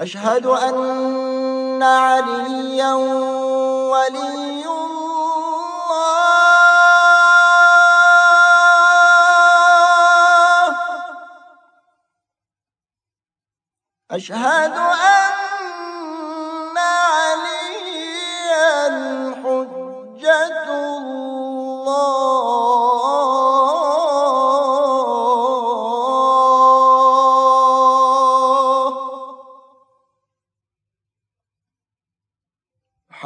أشهد أن عليا ولي الله. أشهد أن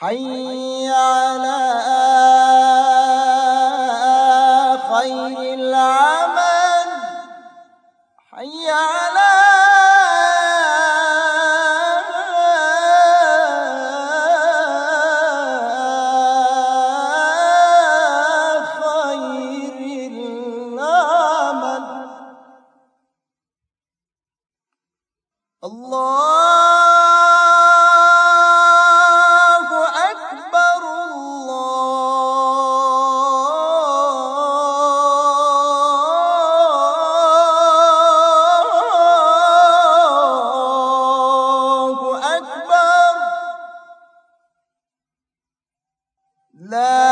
حي على خير العمل. حي على خير العمل. الله لا